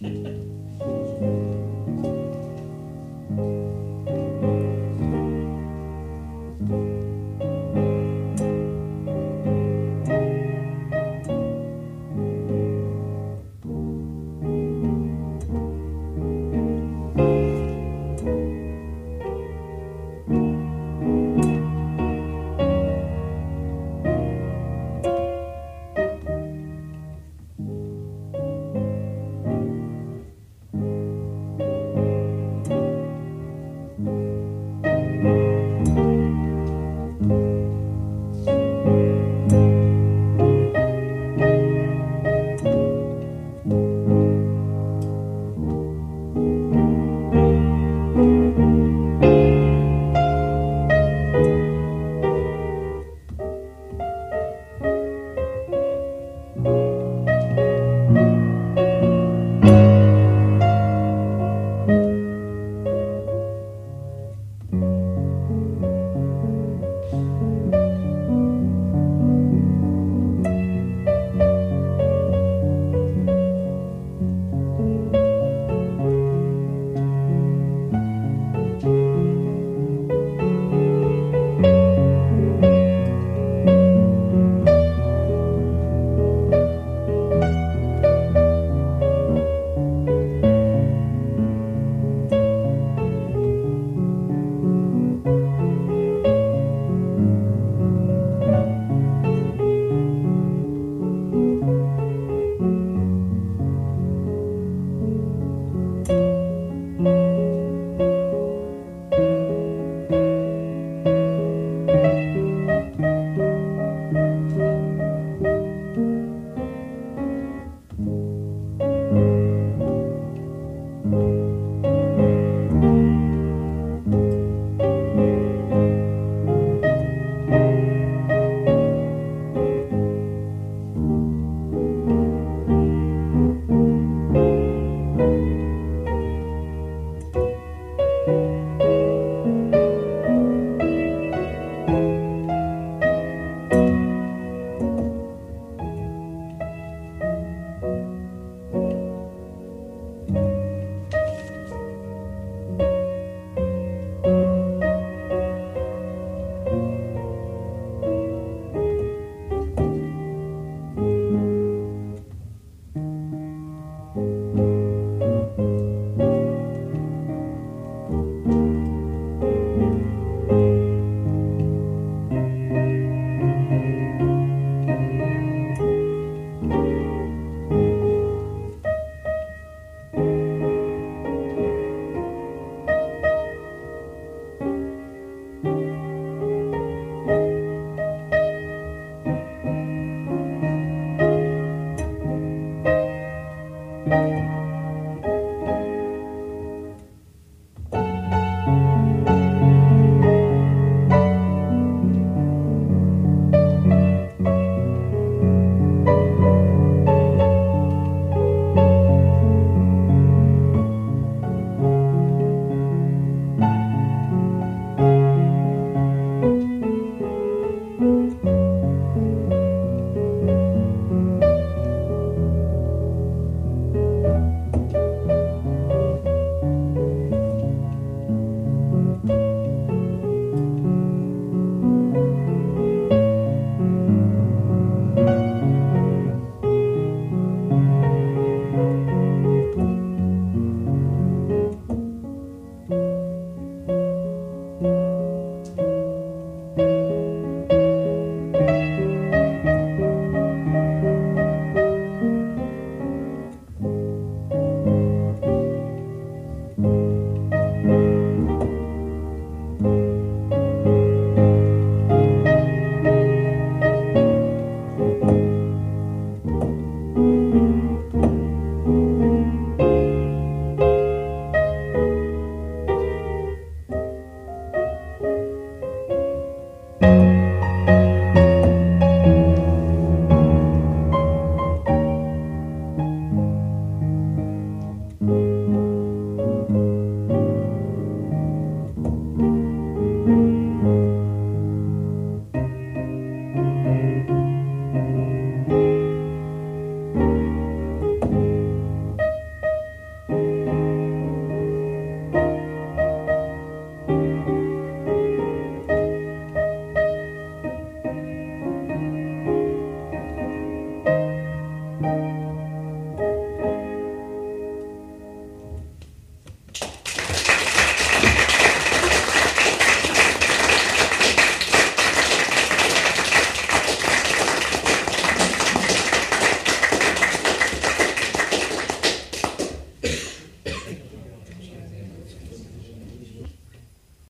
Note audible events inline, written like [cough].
Música [laughs]